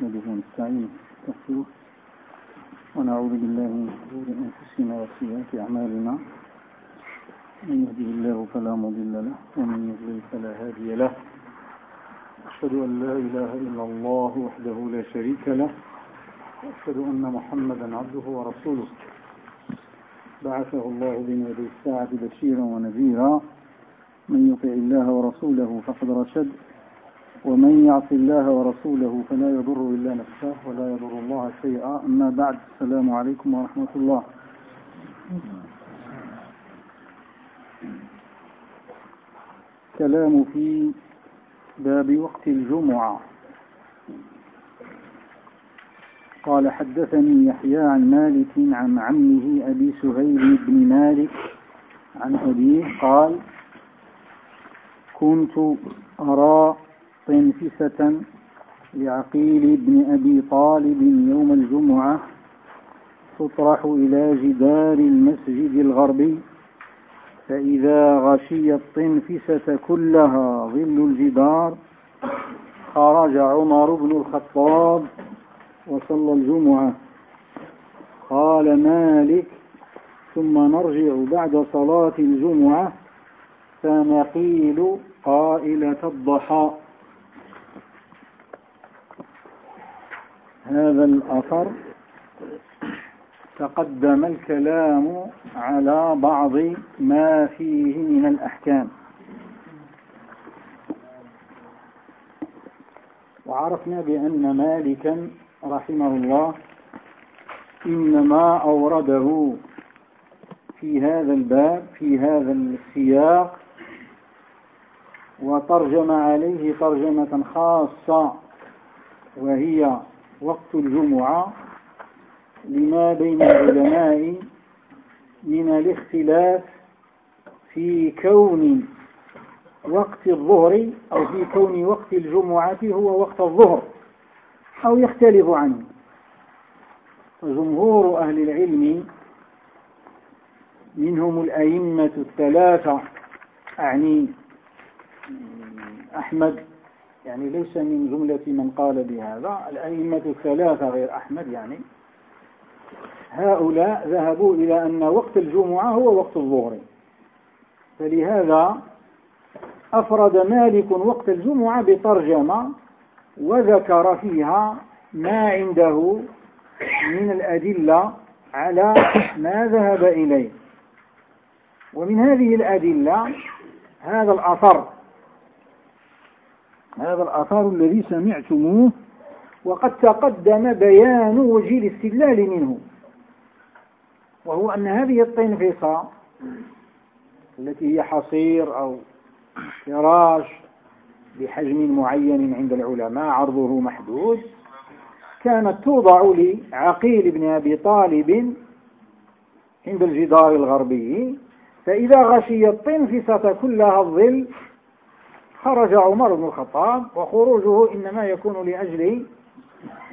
نحمده ونستعينه ونستغفره ونعوذ بالله من شرور أنفسنا وسيئات أعمالنا. من يهده الله فلا مضل له ومن يضلل فلا هادي له. أشهد أن لا إله إلا الله وحده لا شريك له وأشهد أن محمدا عبده ورسوله. بعثه الله بين يدي الساعة بشيرا ونذيرا. من يطع الله ورسوله فقد رشد. ومن يعص الله ورسوله فلا يضر إلا نفسه ولا يضر الله شيئا. أما بعد السلام عليكم ورحمة الله. كلام في باب وقت الجمعة. قال حدثني يحيى عن مالك عن عمه أبي سهيل بن مالك عن أبيه قال كنت أرى طنفسة لعقيل بن أبي طالب يوم الجمعة تطرح إلى جدار المسجد الغربي فإذا غشي الطنفسة كلها ظل الجدار خرج عمر بن الخطاب وصلى الجمعة. قال مالك ثم نرجع بعد صلاة الجمعة فنقيل قائلة الضحى. هذا الأثر تقدم الكلام على بعض ما فيه من الأحكام. وعرفنا بأن مالكا رحمه الله إنما أورده في هذا الباب في هذا السياق وترجم عليه ترجمة خاصة وهي وقت الجمعة لما بين العلماء من الاختلاف في كون وقت الظهر أو في كون وقت الجمعة هو وقت الظهر أو يختلف عنه. جمهور أهل العلم منهم الأئمة الثلاثة أعني أحمد يعني ليس من جملة من قال بهذا. الأئمة الثلاثة غير أحمد يعني. هؤلاء ذهبوا إلى أن وقت الجمعة هو وقت الظهر. فلهذا أفرد مالك وقت الجمعة بترجمة وذكر فيها ما عنده من الأدلة على ما ذهب إليه. ومن هذه الأدلة هذا الأثر هذا الأثر الذي سمعتموه وقد تقدم بيان وجه الاستدلال منه. وهو أن هذه الطنفصة التي هي حصير أو فراش بحجم معين عند العلماء عرضه محدود كانت توضع لعقيل بن أبي طالب عند الجدار الغربي فإذا غشي الطنفسة كلها الظل خرج عمر بن الخطاب وخروجه إنما يكون لأجل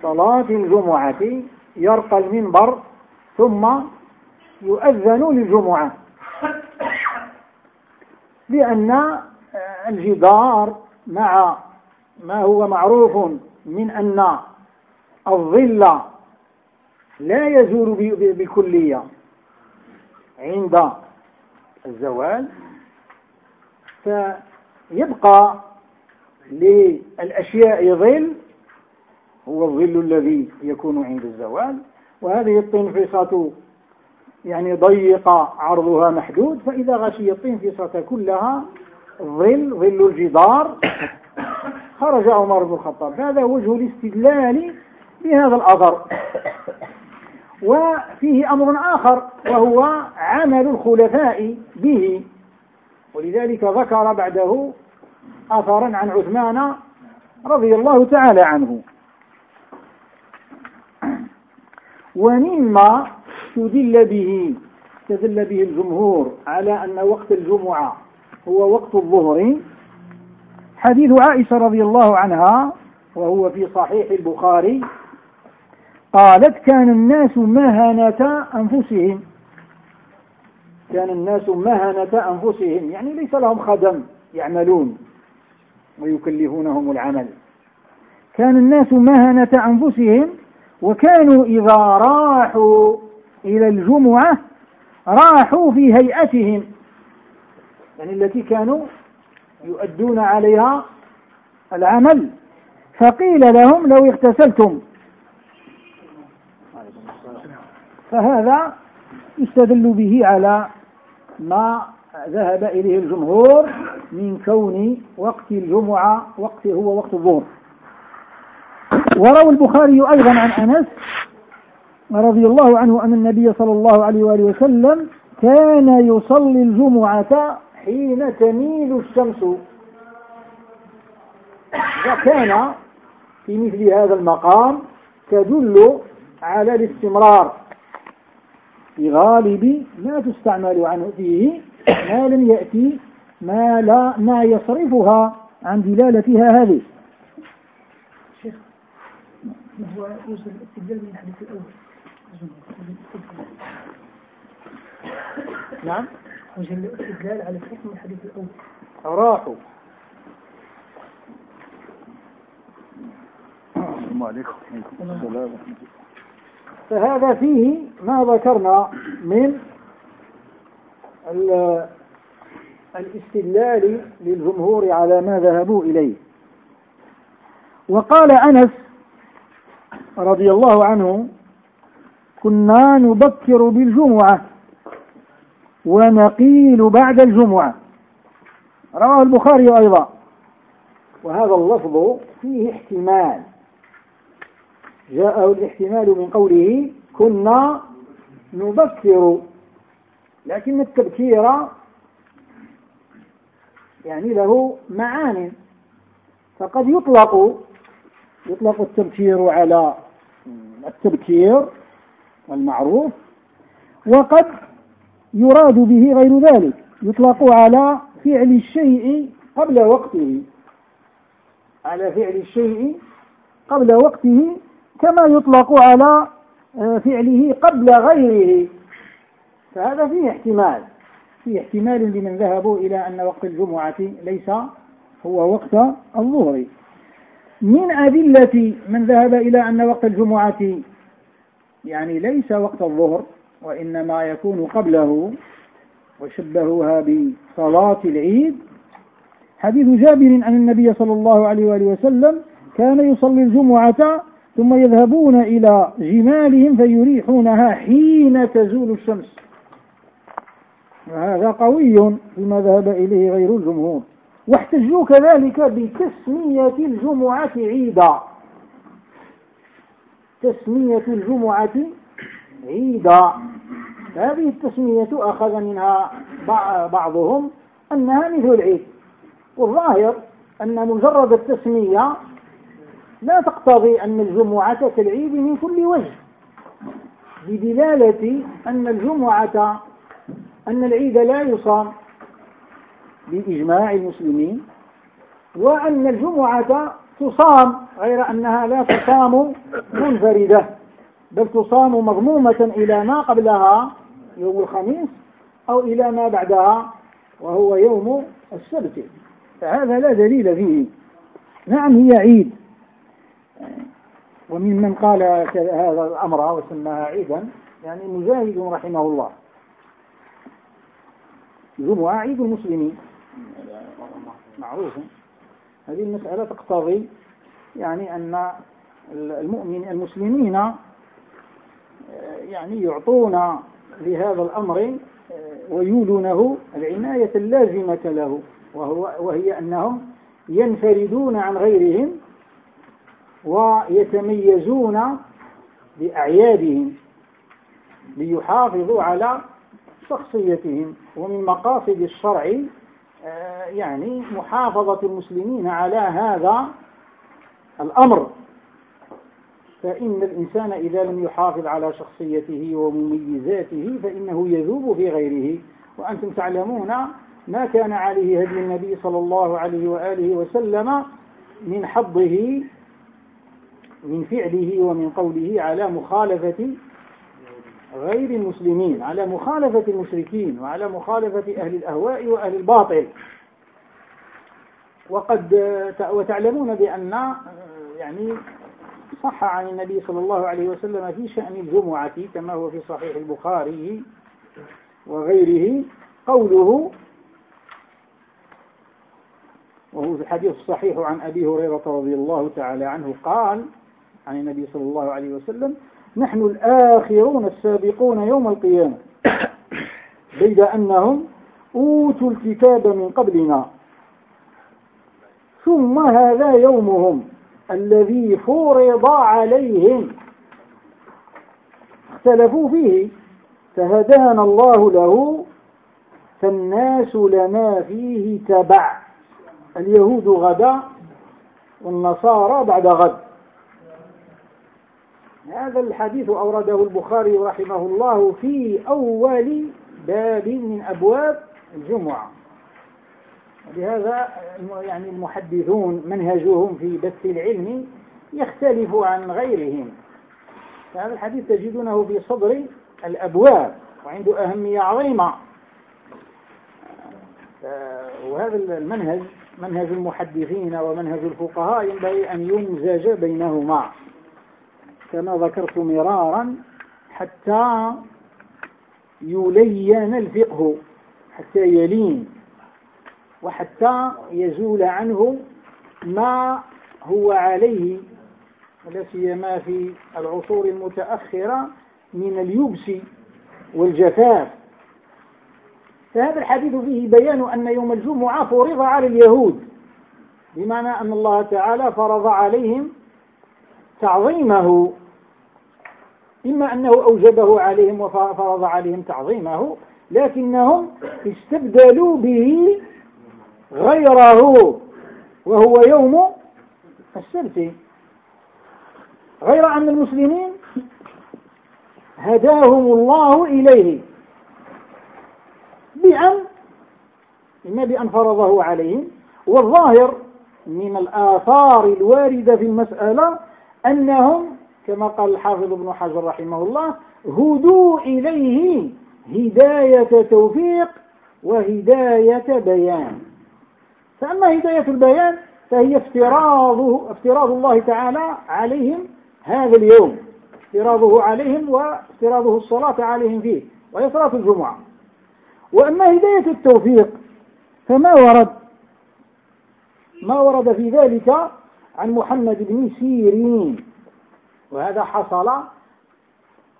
صلاة الجمعة يرقى المنبر ثم يؤذن للجمعة. لأن الجدار مع ما هو معروف من أن الظل لا يزول بكلية عند الزوال فيبقى للأشياء ظل هو الظل الذي يكون عند الزوال وهذه الطنفصة يعني ضيق عرضها محدود فإذا غشي الطنفصة كلها ظل ظل الجدار خرج عمر بن الخطاب هذا وجه الاستدلال بهذا الأثر. وفيه أمر آخر وهو عمل الخلفاء به. ولذلك ذكر بعده أثرا عن عثمان رضي الله تعالى عنه. ومما استدل به استدل به الجمهور على أن وقت الجمعة هو وقت الظهر. حديث عائشة رضي الله عنها وهو في صحيح البخاري قالت كان الناس مهنة أنفسهم. كان الناس مهنة أنفسهم يعني ليس لهم خدم يعملون ويكلفونهم العمل. كان الناس مهنة أنفسهم وكانوا إذا راحوا إلى الجمعة راحوا في هيئتهم. يعني التي كانوا يؤدون عليها العمل. فقيل لهم لو اغتسلتم. فهذا يستدل به على ما ذهب إليه الجمهور من كون وقت الجمعة وقت هو وقت الظهر. وروى البخاري أيضا عن أنس رضي الله عنه أن النبي صلى الله عليه وآله وسلم كان يصلي الجمعة حين تميل الشمس. وكان في مثل هذا المقام تدل على الاستمرار. في غالب ما تستعمل عنه فيه ما لم يأتي ما لا ما يصرفها عن دلالتها هذه. شيخ هو يوصل الاستدلال من الحديث الأول. نعم. وجه الاستدلال على الحكم الحديث الأول. راحوا. السلام عليكم. السلام فهذا فيه ما ذكرنا من الاستدلال للجمهور على ما ذهبوا إليه. وقال أنس رضي الله عنه كنا نبكر بالجمعة ونقيل بعد الجمعة. رواه البخاري أيضا. وهذا اللفظ فيه احتمال. جاءه الاحتمال من قوله كنا نبكر لكن التبكير يعني له معان. فقد يطلق يطلق التبكير على التبكير المعروف وقد يراد به غير ذلك. يطلق على فعل الشيء قبل وقته. على فعل الشيء قبل وقته كما يطلق على آه، فعله قبل غيره. فهذا فيه احتمال. فيه احتمال لمن ذهبوا إلى أن وقت الجمعة ليس هو وقت الظهر. من أدلة من ذهب إلى أن وقت الجمعة يعني ليس وقت الظهر وإنما يكون قبله وشبهوها بصلاة العيد. حديث جابر أن النبي صلى الله عليه وآله وسلم كان يصلي الجمعة ثم يذهبون إلى جمالهم فيريحونها حين تزول الشمس. وهذا قوي فيما ذهب إليه غير الجمهور. واحتجوا كذلك بتسمية الجمعة عيدا. تسمية الجمعة عيدا. هذه التسمية أخذ منها بعضهم أنها مثل العيد. والظاهر أن مجرد التسمية لا تقتضي أن الجمعة كالعيد من كل وجه. بدلالة أن الجمعة أن العيد لا يصام بإجماع المسلمين وأن الجمعة تصام غير أنها لا تصام منفردة بل تصام مضمومة إلى ما قبلها يوم الخميس أو إلى ما بعدها وهو يوم السبت. فهذا لا دليل فيه. نعم هي عيد. ومن من قال هذا الأمر وسماها عيدا يعني مجاهد رحمه الله. الجمعة عيد المسلمين. معروف. هذه المسألة تقتضي يعني أن المؤمن المسلمين يعني يعطون لهذا الأمر ويولونه العناية اللازمة له وهو وهي أنهم ينفردون عن غيرهم ويتميزون بأعيادهم ليحافظوا على شخصيتهم. ومن مقاصد الشرع آه، يعني محافظة المسلمين على هذا الأمر. فإن الإنسان إذا لم يحافظ على شخصيته ومميزاته فإنه يذوب في غيره. وأنتم تعلمون ما كان عليه هدي النبي صلى الله عليه وآله وسلم من حظه من فعله ومن قوله على مخالفة غير المسلمين على مخالفة المشركين وعلى مخالفة أهل الأهواء وأهل الباطل. وقد وتعلمون بأن يعني صح عن النبي صلى الله عليه وسلم في شأن الجمعة كما هو في صحيح البخاري وغيره. قوله وهو في الحديث الصحيح عن أبي هريرة رضي الله تعالى عنه قال عن النبي صلى الله عليه وسلم نحن الآخرون السابقون يوم القيامة. بيد أنهم أوتوا الكتاب من قبلنا. ثم هذا يومهم الذي فرض عليهم. اختلفوا فيه. فهدانا الله له. فالناس لنا فيه تبع. اليهود غدا والنصارى بعد غد. هذا الحديث أورده البخاري رحمه الله في أول باب من أبواب الجمعة. لهذا يعني المحدثون منهجهم في بث العلم يختلف عن غيرهم. فهذا الحديث تجدونه في صدر الأبواب وعنده أهمية عظيمة. وهذا المنهج منهج المحدثين ومنهج الفقهاء ينبغي أن يمزج بينهما. كما ذكرت مرارا حتى يلين الفقه حتى يلين وحتى يزول عنه ما هو عليه لا سيما في العصور المتأخرة من اليبس والجفاف. فهذا الحديث فيه بيان أن يوم الجمعة فرض على اليهود بمعنى أن الله تعالى فرض عليهم تعظيمه. إما أنه أوجبه عليهم وفرض عليهم تعظيمه لكنهم استبدلوا به غيره وهو يوم السبت. غير أن المسلمين هداهم الله إليه بأن إما بأن فرضه عليهم. والظاهر من الآثار الواردة في المسألة أنهم كما قال الحافظ ابن حجر رحمه الله هدوا إليه هداية توفيق وهداية بيان. فأما هداية البيان فهي افتراضه افتراض الله تعالى عليهم هذا اليوم. افتراضه عليهم وافتراضه الصلاة عليهم فيه وهي صلاة الجمعة. وأما هداية التوفيق فما ورد؟ ما ورد في ذلك عن محمد بن سيرين. وهذا حصل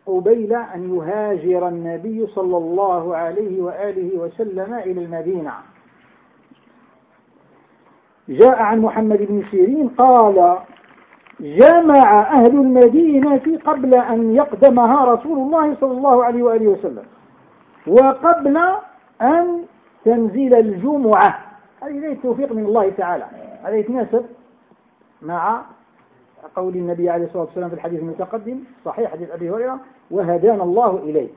قبيل أن يهاجر النبي صلى الله عليه وآله وسلم إلى المدينة. جاء عن محمد بن سيرين قال جمع أهل المدينة قبل أن يقدمها رسول الله صلى الله عليه وآله وسلم وقبل أن تنزل الجمعة. هذه التوفيق من الله تعالى هذا يتناسب مع قول النبي عليه الصلاة والسلام في الحديث المتقدم صحيح حديث أبي هريرة وهدانا الله إليه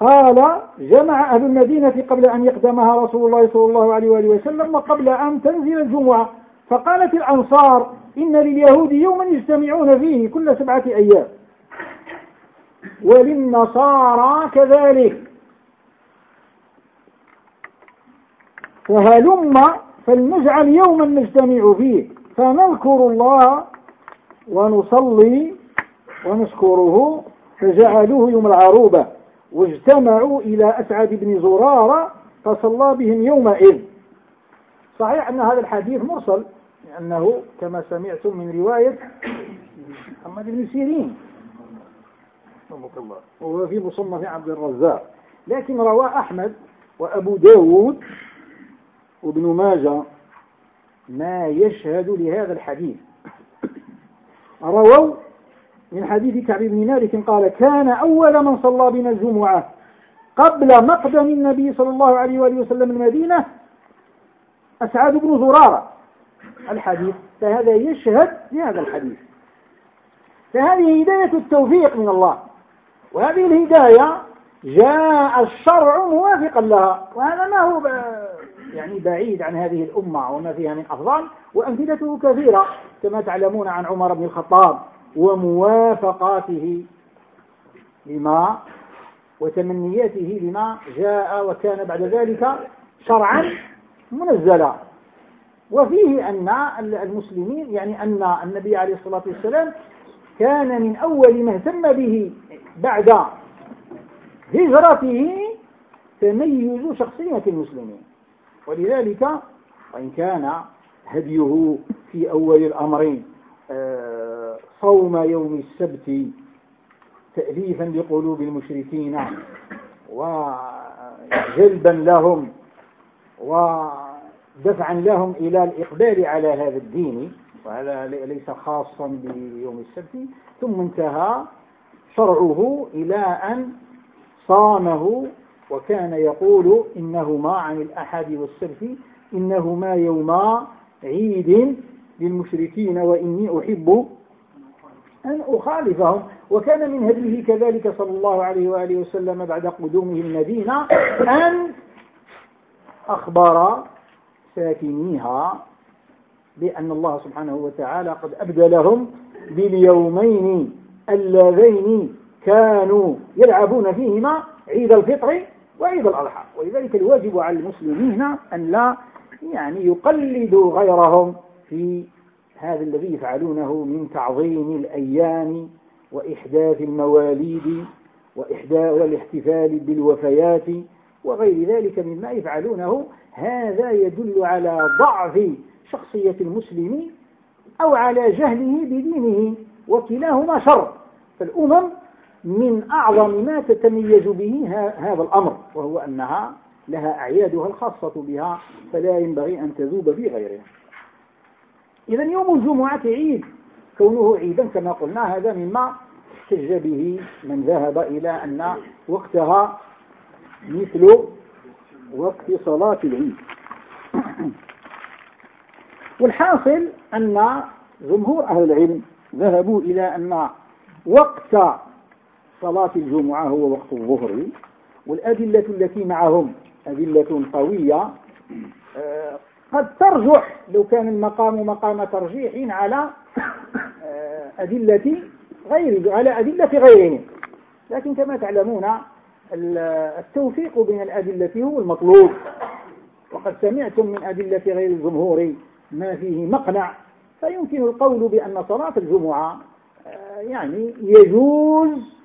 قال جمع أهل المدينة قبل أن يقدمها رسول الله صلى الله عليه وآله وسلم وقبل أن تنزل الجمعة. فقالت الأنصار إن لليهود يوما يجتمعون فيه كل سبعة أيام. وللنصارى كذلك. فهلم فلنجعل يوما نجتمع فيه. فنذكر الله ونصلي ونشكره. فجعلوه يوم العروبة. واجتمعوا إلى أسعد بن زرارة فصلى بهم يومئذ. صحيح أن هذا الحديث مرسل لأنه كما سمعتم من رواية محمد بن سيرين. وهو في مصنف عبد الرزاق. لكن رواه أحمد وأبو داود وابن ماجه ما يشهد لهذا الحديث. رووا من حديث كعب بن مالك قال كان أول من صلى بنا الجمعة قبل مقدم النبي صلى الله عليه وآله وسلم المدينة أسعد بن زرارة. الحديث فهذا يشهد لهذا الحديث. فهذه هداية التوفيق من الله. وهذه الهداية جاء الشرع موافقا لها. وهذا ما هو يعني بعيد عن هذه الأمة وما فيها من أفضال وأمثلته كثيرة كما تعلمون عن عمر بن الخطاب وموافقاته لما وتمنياته لما جاء وكان بعد ذلك شرعا منزلا. وفيه أن المسلمين يعني أن النبي عليه الصلاة والسلام كان من أول ما اهتم به بعد هجرته تميز شخصية المسلمين. ولذلك وإن كان هديه في أول الأمر آه، صوم يوم السبت تأليفا لقلوب المشركين وجلبا لهم ودفعا لهم إلى الإقبال على هذا الدين وهذا ليس خاصا بيوم السبت ثم انتهى شرعه إلى أن صامه وكان يقول إنهما عن الأحد والسبت إنهما يوما عيد للمشركين وإني أحب أن أخالفهم. وكان من هديه كذلك صلى الله عليه وآله وسلم بعد قدومه المدينة أن أخبر ساكنيها بأن الله سبحانه وتعالى قد أبدلهم باليومين اللذين كانوا يلعبون فيهما عيد الفطر وعيد الأضحى. ولذلك الواجب على المسلمين أن لا يعني يقلدوا غيرهم في هذا الذي يفعلونه من تعظيم الأيام وإحداث المواليد وإحداث والاحتفال بالوفيات وغير ذلك مما يفعلونه. هذا يدل على ضعف شخصية المسلم أو على جهله بدينه وكلاهما شر. فالأمم من أعظم ما تتميز به هذا الأمر وهو أنها لها أعيادها الخاصة بها فلا ينبغي أن تذوب في غيرها. إذا يوم الجمعة عيد كونه عيدا كما قلنا هذا مما احتج به من ذهب إلى أن وقتها مثل وقت صلاة العيد. والحاصل أن جمهور أهل العلم ذهبوا إلى أن وقت صلاة الجمعة هو وقت الظهر. والأدلة التي معهم أدلة قوية. آه، قد ترجح لو كان المقام مقام ترجيح على آه، أدلة غير على أدلة غيرهم. لكن كما تعلمون التوفيق بين الأدلة هو المطلوب. وقد سمعتم من أدلة غير الجمهور ما فيه مقنع. فيمكن القول بأن صلاة الجمعة آه، يعني يجوز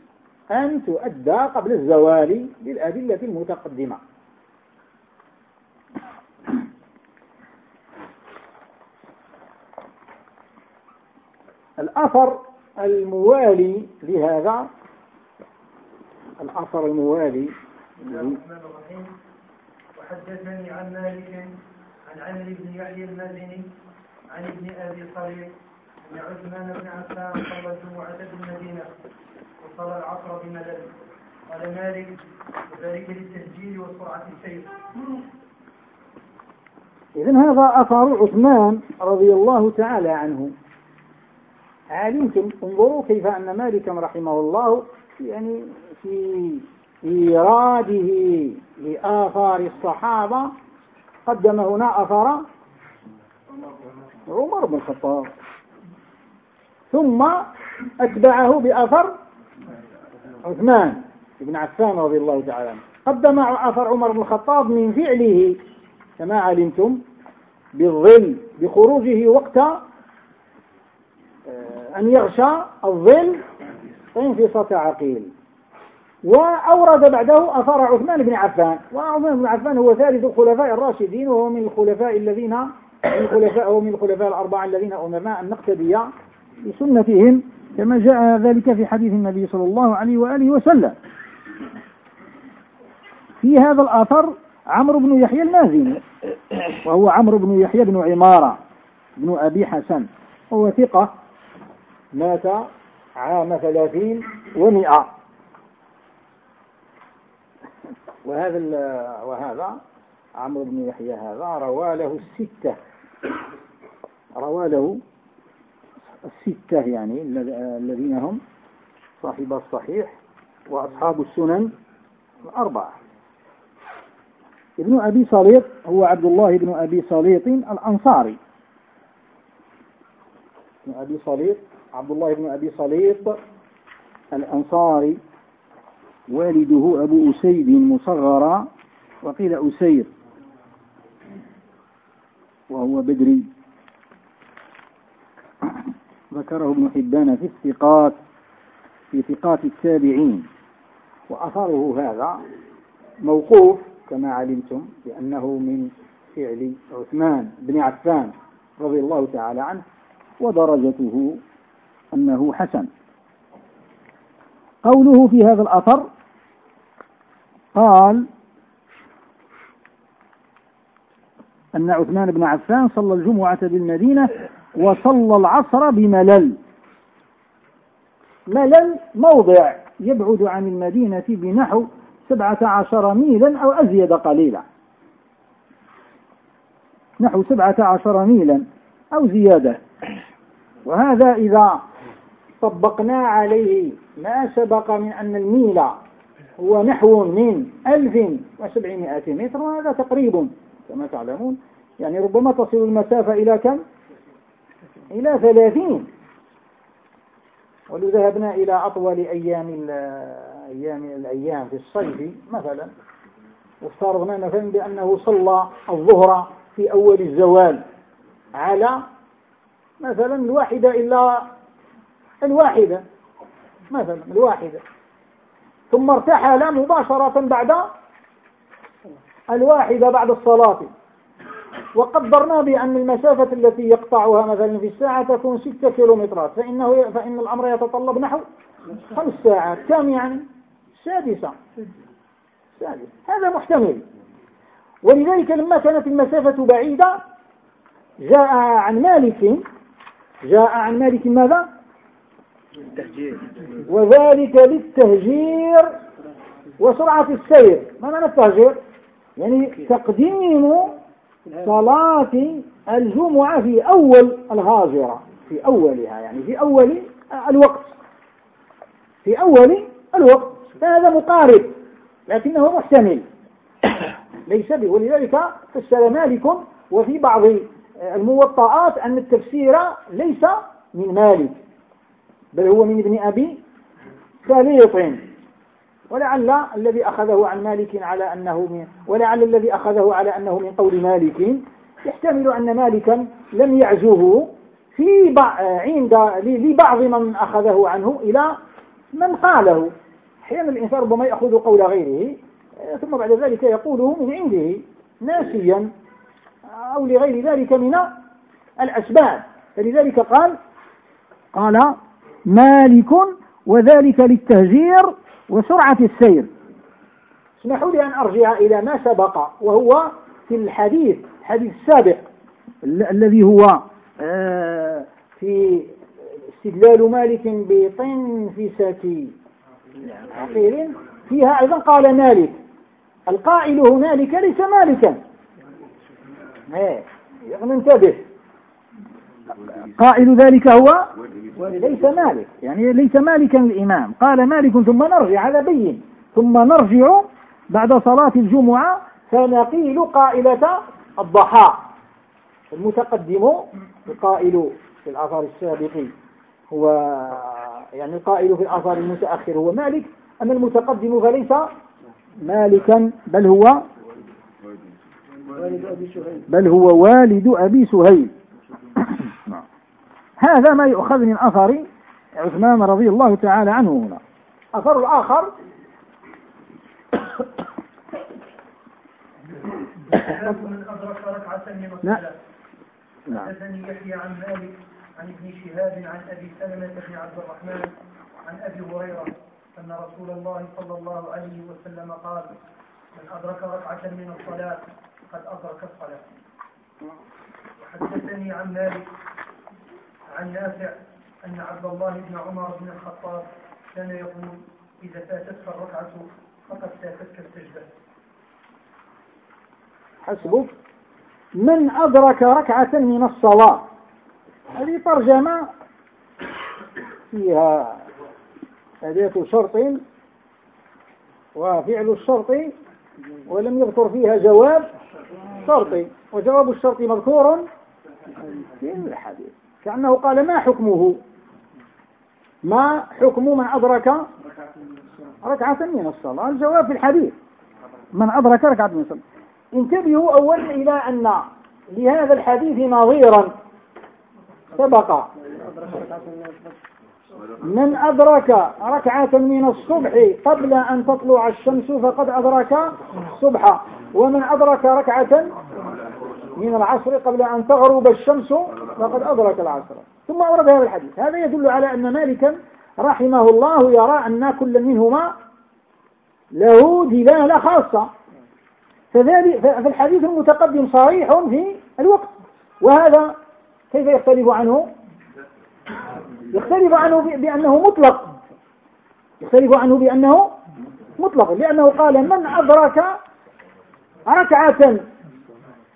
أن تؤدى قبل الزوال بالأدلة المتقدمة. الأثر الموالي لهذا الأثر الموالي وحدثني عن مالك عن عمرو بن يحيى المازني عن ابن أبي صريح أن عثمان بن عفان صلى الجمعة بالمدينة وصلى العصر بملل قال مالك وذلك للتسجيل وسرعة السير. إذن هذا أثر عثمان رضي الله تعالى عنه. علمتم انظروا كيف أن مالكا رحمه الله يعني في إيراده لآثار الصحابة قدم هنا أثر عمر بن الخطاب. ثم أتبعه بأثر عثمان بن عفان رضي الله تعالى عنه. قدم أثر عمر بن الخطاب من فعله كما علمتم بالظل بخروجه وقت آه، أن يغشى الظل انفصة عقيل. وأورد بعده أثر عثمان بن عفان. وعثمان بن عفان هو ثالث الخلفاء الراشدين وهو من الخلفاء الذين من الخلفاء الخلفاء الأربعة الذين أمرنا أن نقتدي بسنتهم. كما جاء ذلك في حديث النبي صلى الله عليه وآله وسلم. في هذا الأثر عمرو بن يحيى المازني وهو عمرو بن يحيى بن عمارة بن أبي حسن وهو ثقة مات عام ثلاثين ومئة. وهذا وهذا عمرو بن يحيى هذا روى له الستة. روى له الستة يعني الذين هم صاحب الصحيح وأصحاب السنن الأربعة. ابن أبي صليط هو عبد الله بن أبي صليط الأنصاري. ابن أبي صليط عبد الله بن أبي صليط الأنصاري. والده أبو أسيد مصغرا وقيل أسير. وهو بدري. ذكره ابن حبان في الثقات في ثقات التابعين. وأثره هذا موقوف كما علمتم بأنه من فعل عثمان بن عفان رضي الله تعالى عنه ودرجته أنه حسن. قوله في هذا الأثر قال أن عثمان بن عفان صلى الجمعة بالمدينة وصلى العصر بملل. ملل موضع يبعد عن المدينة بنحو سبعة عشر ميلا أو أزيد قليلا. نحو سبعة عشر ميلا أو زيادة. وهذا إذا طبقنا عليه ما سبق من أن الميل هو نحو من ألف وسبعمائة متر وهذا تقريب كما تعلمون. يعني ربما تصل المسافة إلى كم؟ إلى ثلاثين. ولو ذهبنا إلى أطول أيام أيام الأيام في الصيف مثلا. وافترضنا مثلا بأنه صلى الظهر في أول الزوال على مثلا الواحدة إلا الواحدة مثلا الواحدة. ثم ارتحل مباشرة بعد الواحدة بعد الصلاة. وقدرنا بأن المسافة التي يقطعها مثلا في الساعة تكون ستة كيلومترات فإنه فإن الأمر يتطلب نحو خمس ساعات. كم يعني؟ سادسة. سادسة. هذا محتمل. ولذلك لما كانت المسافة بعيدة جاء عن مالك. جاء عن مالك ماذا؟ وذلك للتهجير وسرعة السير. ما معنى التهجير؟ يعني تقديم صلاة الجمعة في أول الهاجرة في أولها يعني في أول الوقت. في أول الوقت. فهذا مقارب لكنه محتمل. ليس به. ولذلك فسر مالك وفي بعض الموطئات أن التفسير ليس من مالك بل هو من ابن أبي سليط. ولعل الذي أخذه عن مالك على أنه من ولعل الذي أخذه على أنه من قول مالك. يحتمل أن مالكا لم يعزوه في عند لبعض من أخذه عنه إلى من قاله. أحيانا الإنسان ربما يأخذ قول غيره ثم بعد ذلك يقوله من عنده ناسيا أو لغير ذلك من الأسباب. فلذلك قال قال مالك وذلك للتهجير وسرعة السير. اسمحوا لي أن أرجع إلى ما سبق وهو في الحديث الحديث السابق الذي هو آه، في استدلال مالك بطنفسة عقيل فيها أيضا قال مالك. القائل هنالك ليس مالكا. إيه انتبه. قائل ذلك هو ليس مالك. يعني ليس مالكا الإمام قال مالك ثم نرجع هذا بين. ثم نرجع بعد صلاة الجمعة فنقيل قائلة الضحى. المتقدم القائل في الآثار السابق هو يعني القائل في الآثار المتأخر هو مالك. أما المتقدم فليس مالكا بل هو بل هو والد أبي سهيل. هذا ما يؤخذ من أثر عثمان رضي الله تعالى عنه هنا. أثر الآخر من أدرك ركعة من الصلاة حدثني يحيى عن مالك عن ابن شهاب عن أبي سلمة بن عبد الرحمن عن أبي هريرة أن رسول الله صلى الله عليه وسلم قال من أدرك ركعة من الصلاة قد أدرك الصلاة. وحدثني عن مالك عن نافع أن عبد الله بن عمر بن الخطاب كان يقول إذا فاتتك الركعة فقد فاتتك السجدة. حسبك. من أدرك ركعة من الصلاة؟ هذه ترجمة فيها أداة شرط وفعل الشرط ولم يذكر فيها جواب شرطي وجواب الشرط مذكور في الحديث. كأنه قال ما حكمه؟ ما حكم من أدرك ركعة من الصلاة. الجواب في الحديث. من أدرك ركعة من الصلاة. انتبهوا أولا إلى أن لهذا الحديث نظيرا. سبق. من أدرك ركعة من الصبح قبل أن تطلع الشمس فقد أدرك الصبح ومن أدرك ركعة من العصر قبل أن تغرب الشمس فقد أدرك العصر. ثم أورد هذا الحديث. هذا يدل على أن مالكا رحمه الله يرى أن كل منهما له دلالة خاصة. فالحديث المتقدم صريح في الوقت. وهذا كيف يختلف عنه؟ يختلف عنه بأنه مطلق. يختلف عنه بأنه مطلق. لأنه قال من أدرك ركعة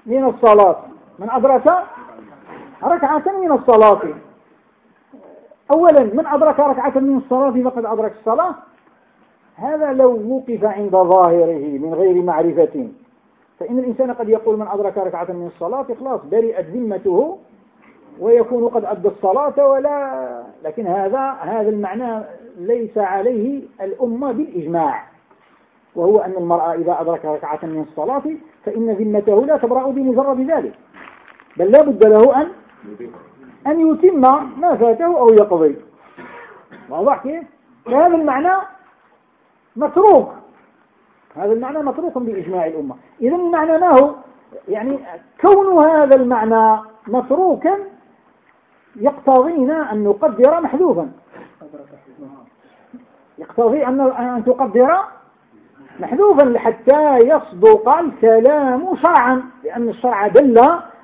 من الصلاة. من أدرك ركعة من الصلاة. أولا من أدرك ركعة من الصلاة فقد أدرك الصلاة. هذا لو وقف عند ظاهره من غير معرفة. فإن الإنسان قد يقول من أدرك ركعة من الصلاة خلاص برئت ذمته ويكون قد أدى الصلاة ولا. لكن هذا هذا المعنى ليس عليه الأمة بالإجماع. وهو أن المرأة إذا أدرك ركعة من الصلاة فإن ذمته لا تبرأ بمجرد ذلك. بل لا بد له أن أن يتم ما فاته أو يقضي. واضح كيف؟ فهذا المعنى متروك. هذا المعنى متروك بإجماع الأمة. إذا المعنى ما هو؟ يعني كون هذا المعنى متروكا يقتضينا أن نقدر محذوفا. يقتضي أن تقدر محذوفا حتى يصدق الكلام شرعا لأن الشرع دل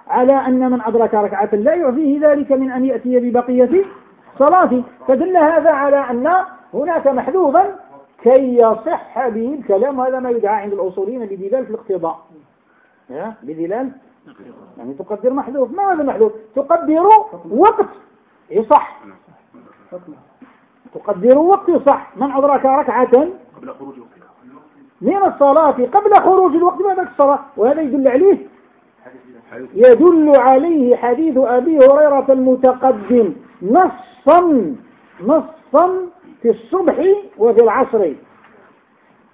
على أن من أدرك ركعة لا يعفيه ذلك من أن يأتي ببقية صلاة فدل هذا على أن هناك محذوفا كي يصح به الكلام هذا ما يدعى عند الأصولين بدلالة الاقتضاء. بدلالة يعني تقدر محذوف. ما هذا محذوف تقدر وقت يصح. تقدر وقت يصح. من أدرك ركعة قبل خروج من الصلاة قبل خروج الوقت بعد الصلاة وهذا يدل عليه. يدل عليه حديث أبي هريرة المتقدم نصا نصا في الصبح وفي العصر.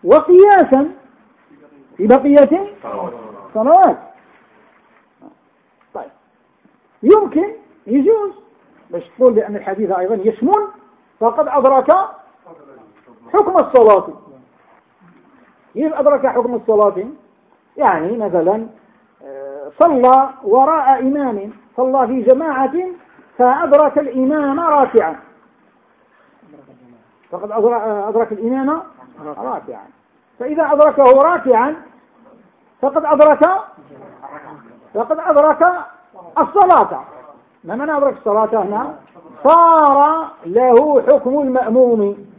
وقياسا في بقية صلوات. طيب. يمكن يجوز. باش تقول بأن الحديث أيضا يشمل فقد أدرك حكم الصلاة. كيف أدرك حكم الصلاة يعني مثلا آه، صلى وراء إمام صلى في جماعة فأدرك الإمام راكعا فقد أدرك الإمام راكعا فإذا أدركه راكعا فقد أدرك فقد أدرك الصلاة. ما من أدرك الصلاة هنا؟ صار له حكم المأموم.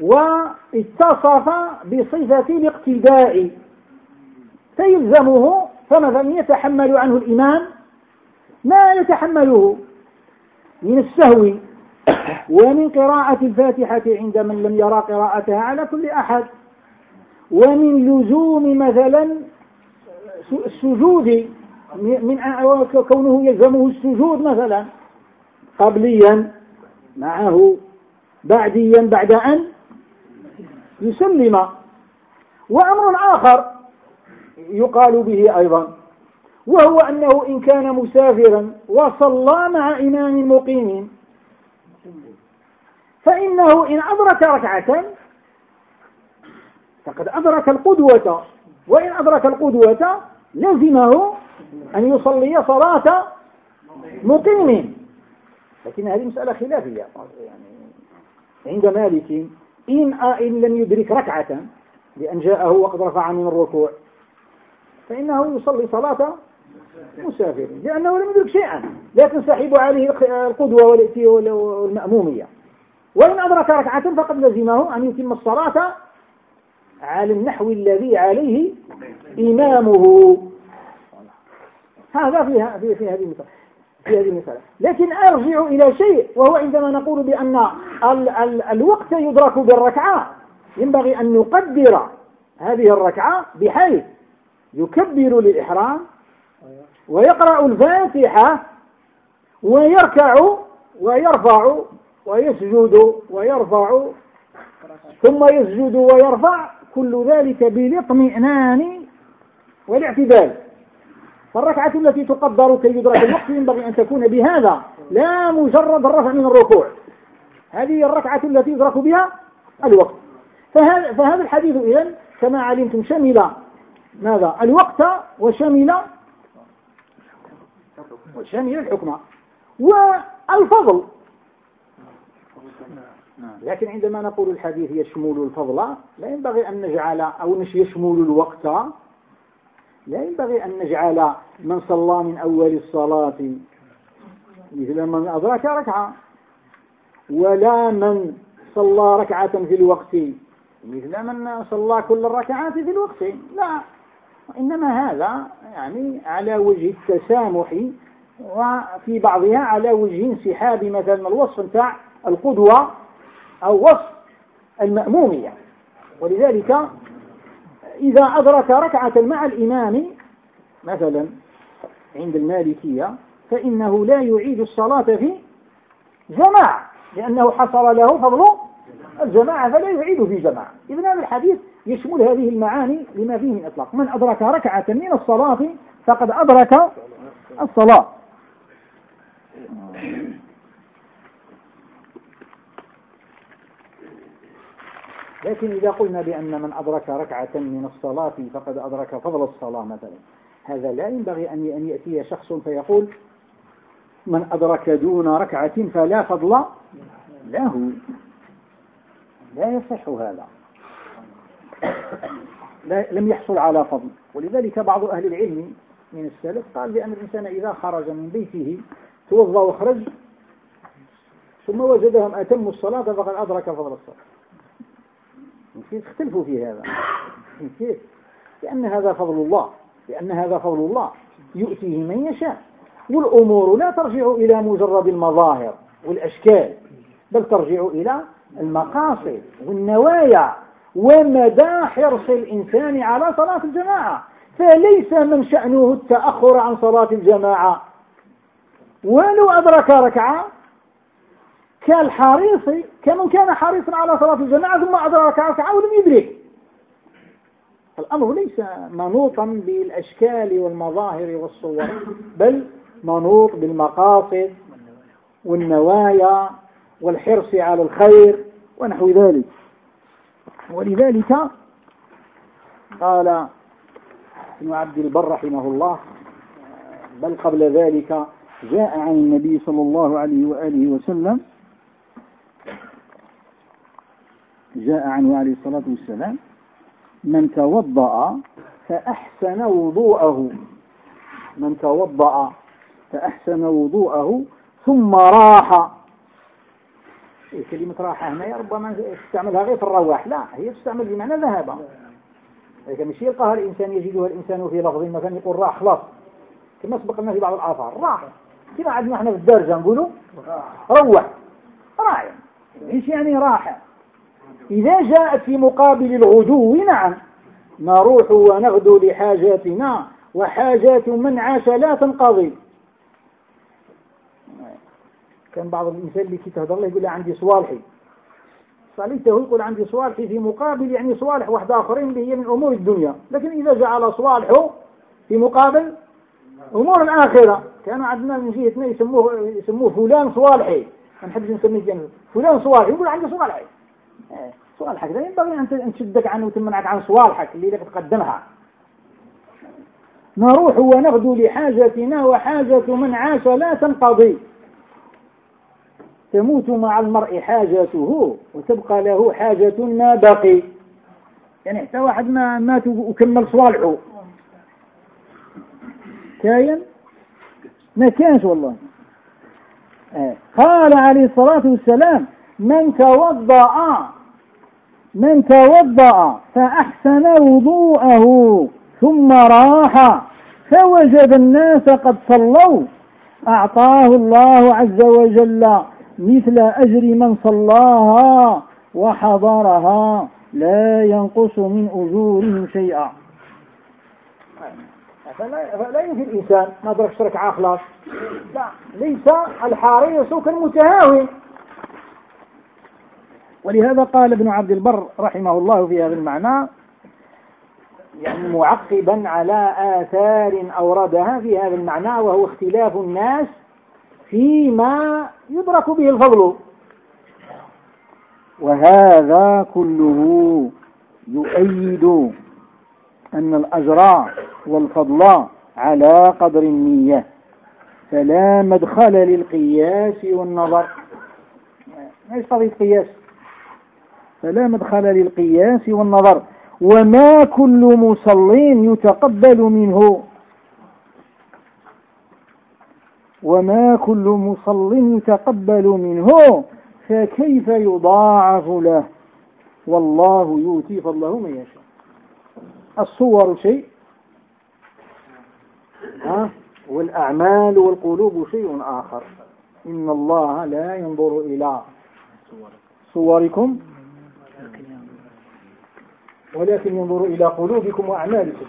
واتصف بصفة الاقتداء. فيلزمه فمثلا يتحمل عنه الإمام ما يتحمله من السهو ومن قراءة الفاتحة عند من لم يرى قراءتها على كل أحد ومن لزوم مثلا السجود من كونه يلزمه السجود مثلا قبليا معه بعديا بعد أن يسلم وأمر آخر يقال به أيضا وهو أنه إن كان مسافرا وصلى مع إمام مقيم فإنه إن أدرك ركعة فقد أدرك القدوة وإن أدرك القدوة لزمه أن يصلي صلاة مقيم لكن هذه مسألة خلافية يعني عند مالك إن, إن لم يدرك ركعة لأن جاءه وقد رفع من الركوع. فإنه يصلي صلاة مسافر لأنه لم يدرك شيئا. لا تنسحب عليه القدوة والمأمومية. وإن أدرك ركعة فقد لزمه أن يتم الصلاة على النحو الذي عليه إمامه. هذا في في هذه المسألة. في هذه المسألة. لكن أرجع إلى شيء وهو عندما نقول بأن ال ال الوقت يدرك بالركعة ينبغي أن نقدر هذه الركعة بحيث يكبر للإحرام ويقرأ الفاتحة ويركع ويرفع ويسجد ويرفع ثم يسجد ويرفع كل ذلك بالاطمئنان والاعتدال. فالركعة التي تقدر كي يدرك الوقت ينبغي أن تكون بهذا لا مجرد الرفع من الركوع. هذه الركعة التي يدرك بها الوقت. فهذا, فهذا الحديث إذن كما علمتم شمل ماذا؟ الوقت وشمل وشمل الحكم. والفضل. لكن عندما نقول الحديث يشمل الفضل لا ينبغي أن نجعل أو يشمل الوقت لا ينبغي أن نجعل من صلى من أول الصلاة مثل من أدرك ركعة ولا من صلى ركعة في الوقت مثل من صلى كل الركعات في الوقت لا إنما هذا يعني على وجه التسامح وفي بعضها على وجه انسحاب مثلا الوصف بتاع القدوة أو وصف المأمومية. ولذلك إذا أدرك ركعة مع الإمام مثلا عند المالكية فإنه لا يعيد الصلاة في جماعة لأنه حصل له فضل الجماعة فلا يعيد في جماعة. إذن هذا الحديث يشمل هذه المعاني لما فيه من إطلاق. من أدرك ركعة من الصلاة فقد أدرك الصلاة. لكن إذا قلنا بأن من أدرك ركعة من الصلاة فقد أدرك فضل الصلاة مثلا. هذا لا ينبغي أن يأتي شخص فيقول من أدرك دون ركعة فلا فضل له. لا يصح هذا. لا لم يحصل على فضل. ولذلك بعض أهل العلم من السلف قال بأن الإنسان إذا خرج من بيته توضى وخرج ثم وجدهم أتموا الصلاة فقد أدرك فضل الصلاة. كيف اختلفوا في هذا. كيف؟ لأن هذا فضل الله. لأن هذا فضل الله. يؤتيه من يشاء. والأمور لا ترجع إلى مجرد المظاهر والأشكال بل ترجع إلى المقاصد والنوايا ومدى حرص الإنسان على صلاة الجماعة. فليس من شأنه التأخر عن صلاة الجماعة. ولو أدرك ركعة كالحريص كمن كان حريصا على صلاة الجماعة ثم أدرك ركعة ولم يدرك. الأمر ليس منوطا بالأشكال والمظاهر والصور بل منوط بالمقاصد والنوايا والحرص على الخير ونحو ذلك. ولذلك قال ابن عبد البر رحمه الله بل قبل ذلك جاء عن النبي صلى الله عليه وآله وسلم جاء عنه عليه الصلاة والسلام من توضأ فأحسن وضوءه. من توضأ فأحسن وضوءه ثم راح. كلمة راحة هنا ربما تستعملها غير في الرواح لا هي تستعمل بمعنى ذهب. لكن مش القهر الإنسان يجده الإنسان في لفظ مثلا يقول راح خلاص. كما سبق لنا في بعض الآثار راح. كما عندنا إحنا في الدرجة نقولوا؟ روح. راح. إيش يعني راحة إذا جاءت في مقابل الغدو نعم. نروح ونغدو لحاجاتنا وحاجات من عاش لا تنقضي. كان بعض الإنسان اللي كي تهضر له يقول عندي صوالحي صالحته يقول عندي صوالحي في مقابل يعني صوالح واحد آخرين اللي هي من أمور الدنيا. لكن إذا جعل صوالحه في مقابل أمور الآخرة. كانوا عندنا من جهتنا يسموه يسموه فلان صوالحي. ما نحبش نسميه فلان صوالحي يقول عندي صوالحي. صوالحك ده ينبغي أن تشدك عنه وتمنعك عن صوالحك اللي لك تقدمها نروح ونغدو لحاجتنا وحاجة من عاش لا تنقضي. تموت مع المرء حاجته وتبقى له حاجة ما بقي. يعني حتى واحد ما مات وكمل صوالحه. كاين؟ ما كانش والله. آه. قال عليه الصلاة والسلام من توضأ من توضأ فأحسن وضوءه ثم راح فوجد الناس قد صلوا. أعطاه الله عز وجل مثل أجر من صلاها وحضرها لا ينقص من أجورهم شيئا. فلا, يمكن الإنسان ما درك شرك خلاص لا ليس الحريص كالمتهاوي ولهذا قال ابن عبد البر رحمه الله في هذا المعنى يعني معقبا على آثار أوردها في هذا المعنى وهو اختلاف الناس فيما يدرك به الفضل. وهذا كله يؤيد أن الأجر والفضل على قدر النية فلا مدخل للقياس والنظر. ليس قضية قياس فلا مدخل للقياس والنظر وما كل مصل يتقبل منه. وما كل مصل يتقبل منه فكيف يضاعف له؟ والله يؤتي فضله من يشاء. الصور شيء ها؟ والأعمال والقلوب شيء آخر. إن الله لا ينظر إلى صوركم. ولكن ينظر إلى قلوبكم وأعمالكم.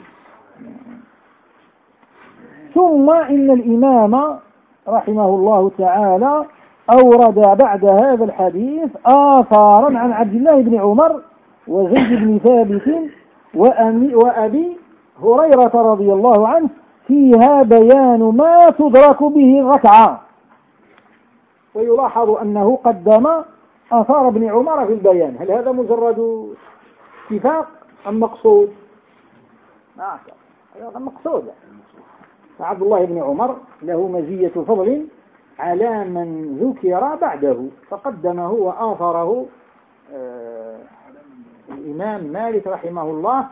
ثم إن الإمام رحمه الله تعالى أورد بعد هذا الحديث آثارا عن عبد الله بن عمر وزيد بن ثابت وأبي هريرة رضي الله عنه فيها بيان ما تدرك به الركعة. ويلاحظ أنه قدم آثار ابن عمر في البيان. هل هذا مجرد اتفاق أم مقصود؟ نعم هذا مقصود. فعبد الله بن عمر له مزية فضل على من ذكر بعده فقدمه وآثره آه، الإمام مالك رحمه الله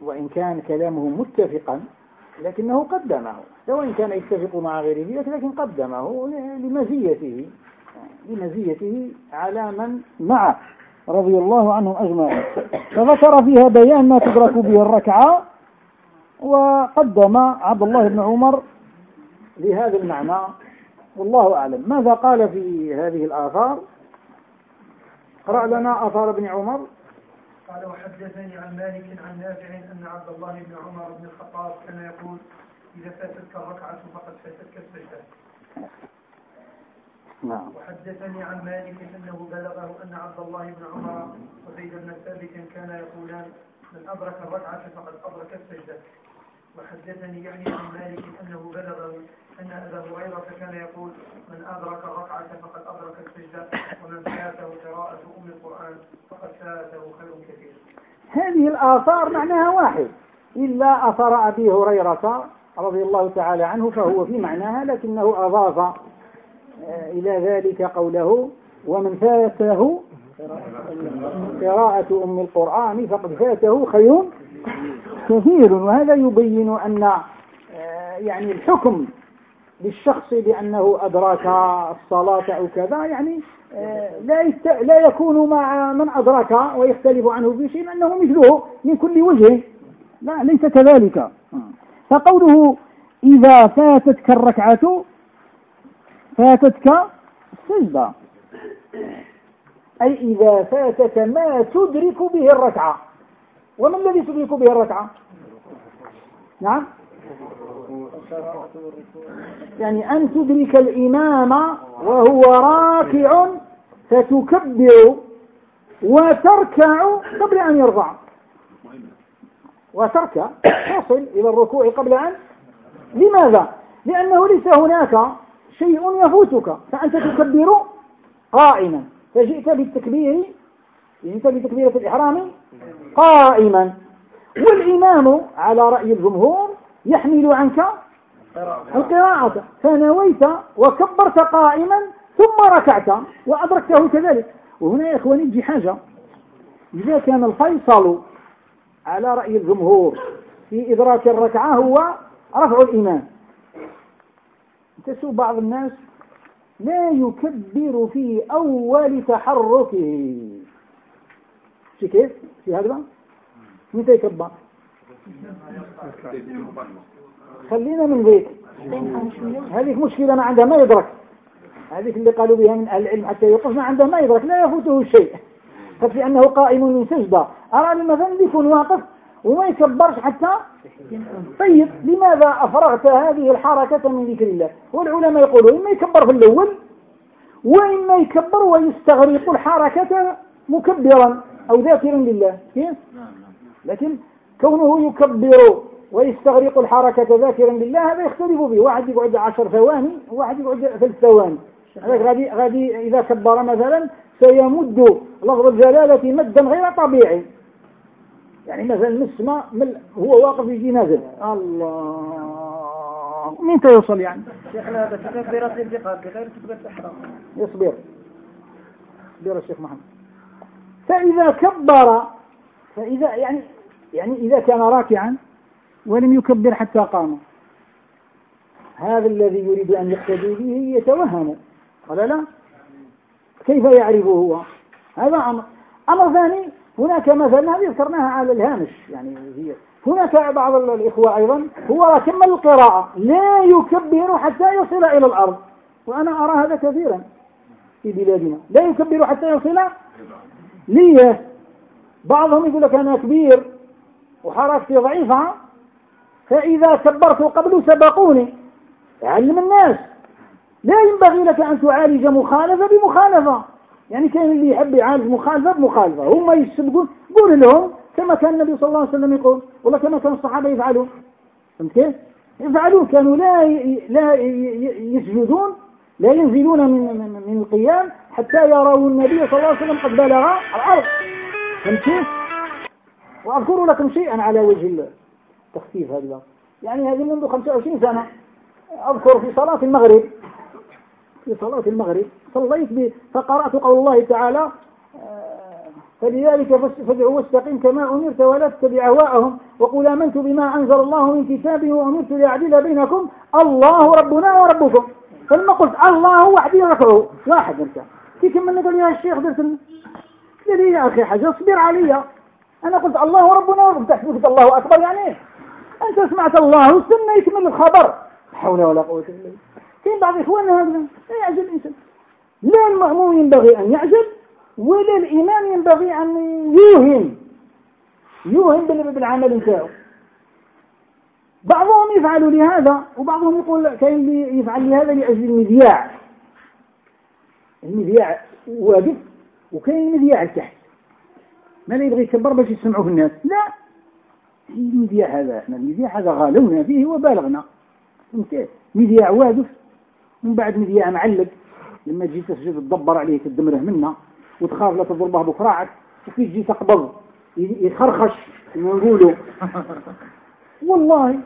وإن كان كلامه متفقا لكنه قدمه. وإن كان يتفق مع غير ذلك لكن قدمه لمزيته. لمزيته على من معه رضي الله عنهم أجمعين. فذكر فيها بيان ما تدرك به الركعة وقدم عبد الله بن عمر لهذا المعنى. والله أعلم. ماذا قال في هذه الآثار؟ قرأ لنا آثار ابن عمر. قال وحدثني عن مالك عن نافع أن عبد الله بن عمر بن الخطاب كان يقول إذا فاتتك الركعة فقد فاتتك السجدة. نعم. وحدثني عن مالك أنه بلغه أن عبد الله بن عمر وزيد بن ثابت كان يقولان من أدرك الركعة فقد أدرك السجدة. وحدثني يعني عن مالك أنه بلغه أن أبا هريرة كان يقول من أدرك الركعة فقد أدرك السجدة ومن فاته قراءة أم القرآن فقد فاته خير كثير. هذه الآثار معناها واحد. إلا أثر أبي هريرة رضي الله تعالى عنه فهو في معناها لكنه أضاف إلى ذلك قوله ومن فاته قراءة أم القرآن فقد فاته خير كثير. وهذا يبين أن آه، يعني الحكم للشخص بأنه أدرك الصلاة أو كذا يعني آه، لا. لا يكون مع من أدرك ويختلف عنه في شيء أنه مثله من كل وجه. لا ليس كذلك. فقوله إذا فاتتك الركعة فاتتك السجدة أي إذا فاتك ما تدرك به الركعة. وما الذي تدرك به الركعة؟ نعم. يعني أن تدرك الإمام وهو راكع فتكبر وتركع قبل أن يرفع. وتركع. تصل إلى الركوع قبل أن. لماذا؟ لأنه ليس هناك شيء يفوتك فأنت تكبر قائما. فجئت بالتكبير جئت بتكبيرة الإحرام قائما. والإمام على رأي الجمهور يحمل عنك القراءة. فنويت وكبرت قائما ثم ركعت وأدركته كذلك. وهنا يا إخواني تجي حاجة. إذا كان الفيصل على رأي الجمهور في إدراك الركعة هو رفع الإمام تشوف بعض الناس لا يكبر في أول تحركه. في كيف؟ في هذا متى يكبر؟ خلينا من ذيك هذه مشكلة ما عندها ما يدرك. هذه اللي قالوا بها من أهل العلم حتى يوقف ما عنده ما يدرك لا يفوته شيء. ففي أنه قائم من سجدة. أرى مثلا يكون واقف؟ وما يكبرش حتى؟ طيب لماذا أفرغت هذه الحركة من ذكر الله؟ والعلماء يقولوا إما يكبر في الأول وإما يكبر ويستغرق الحركة مكبرا أو ذاكرا لله. كيف؟ لكن كونه يكبر ويستغرق الحركة ذاكرا لله هذا يختلف به. واحد يقعد عشر ثواني وواحد يقعد ثلاث ثواني. غادي غادي إذا كبر مثلا سيمد لفظ الجلالة مدا غير طبيعي. يعني مثلا نسمع هو واقف يجي نازل. الله مين يوصل يعني؟ شيخنا هذا تكبيرات الإنتقال بغير تكبيرة الإحرام. يصبر. يصبر الشيخ محمد. فإذا كبر فإذا يعني يعني إذا كان راكعا ولم يكبر حتى قام. هذا الذي يريد أن يقتدي به يتوهم. قال لا. كيف يعرفه هو؟ هذا أمر. أمر ثاني هناك مثلا هذه ذكرناها على الهامش يعني هي هناك بعض الإخوة أيضا هو كمل القراءة لا يكبر حتى يصل إلى الأرض وأنا أرى هذا كثيرا في بلادنا لا يكبر حتى يصل ليه؟ بعضهم يقول لك أنا كبير وحركتي ضعيفة فإذا كبرت قبل سبقوني علم الناس. لا ينبغي لك أن تعالج مخالفة بمخالفة. يعني كان اللي يحب يعالج مخالفة بمخالفة. هم يسبقون قول لهم كما كان النبي صلى الله عليه وسلم يقول ولا كما كان الصحابة يفعلون فهمت كيف؟ يفعلون كانوا لا لا يسجدون لا ينزلون من من, من القيام حتى يروا النبي صلى الله عليه وسلم قد بلغ الأرض. فهمت كيف؟ وأذكر لكم شيئا على وجه التخفيف هذا يعني هذه منذ 25 سنة أذكر في صلاة المغرب. في صلاة المغرب. صليت فقرأت قول الله تعالى آه، فلذلك فادعوا واستقيم كما أمرت ولا تتبع أهواءهم وقل آمنت بما أنزل الله من كتابه وأمرت لأعدل بينكم الله ربنا وربكم. فلما قلت الله وحدي ركعه واحد انت في كم من قال يا الشيخ درت لي يا أخي حاجة اصبر علي. أنا قلت الله ربنا وربكم. تحسبك الله أكبر يعني. أنت سمعت الله واستنى يكمل الخبر. لا حول ولا قوة إلا بالله. كاين بعض إخواننا هذا. لا يعجل الإنسان لا المأموم ينبغي أن يعجل ولا الإمام ينبغي أن يوهم. يوهم بالعمل نتاعو بعضهم يفعل لهذا وبعضهم يقول كاين اللي يفعل لهذا لأجل المذياع. المذياع واقف وكاين المذياع التحت. ما لا يبغي يكبر باش يسمعوا في الناس. لا. المذياع هذا إحنا المذياع هذا غالونا فيه وبالغنا. فهمت مذياع واقف من بعد مذياع معلق. لما تجي تسجد تدبر عليه تدمره منا وتخاف لا تضربه بفراعك وكي تجي تقبض يخرخش كما نقولوا والله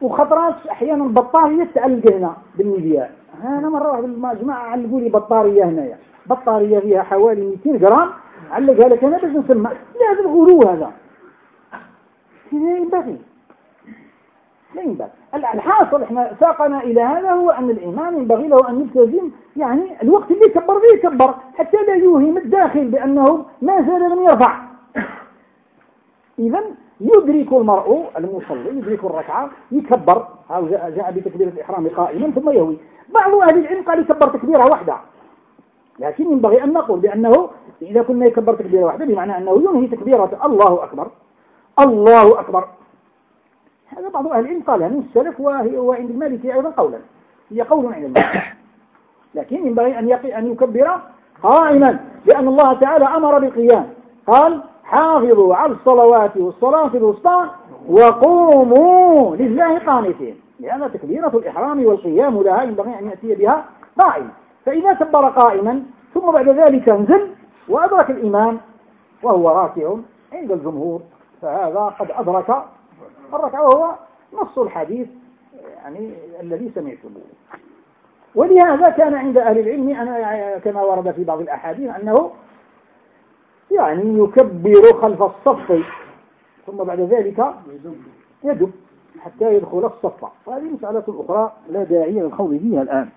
وخطرات أحيانا بطارية تعلق هنا بالمذياع أنا مرة واحد المجموعه علقوا لي بطارية هنايا. بطارية فيها حوالي 200 جرام علقها لك أنا باش نسمع. لا هذا. الغلو هذا ينبغي ينبغي الحاصل إحنا ساقنا إلى هذا هو أن الإمام ينبغي له أن يلتزم يعني الوقت اللي يكبر فيه يكبر حتى لا يوهم الداخل بأنه ما زال لم يرفع. إذا يدرك المرء المصلي يدرك الركعة يكبر. أو جاء, بتكبيرة الإحرام قائما ثم يهوي. بعض أهل العلم قال يكبر تكبيرة واحدة. لكن ينبغي أن نقول بأنه إذا كنا يكبر تكبيرة واحدة بمعنى أنه ينهي تكبيرة الله أكبر. الله أكبر. هذا بعض أهل العلم قالها من السلف وعند المالكي أيضا قولا. هي قول عند المالكي لكن ينبغي أن أن يكبر قائما لأن الله تعالى أمر بالقيام. قال حافظوا على الصلوات والصلاة الوسطى وقوموا لله قانتين. لأن تكبيرة الإحرام والقيام لها ينبغي أن يأتي بها قائما فإذا كبر قائما ثم بعد ذلك انزل وأدرك الإمام وهو راكع عند الجمهور. فهذا قد أدرك الركعة وهو نص الحديث يعني الذي سمعته ولهذا كان عند أهل العلم أنا كما ورد في بعض الأحاديث أنه يعني يكبر خلف الصف ثم بعد ذلك يدب حتى يدخل الصف. وهذه مسألة أخرى لا داعي للخوض فيها الآن.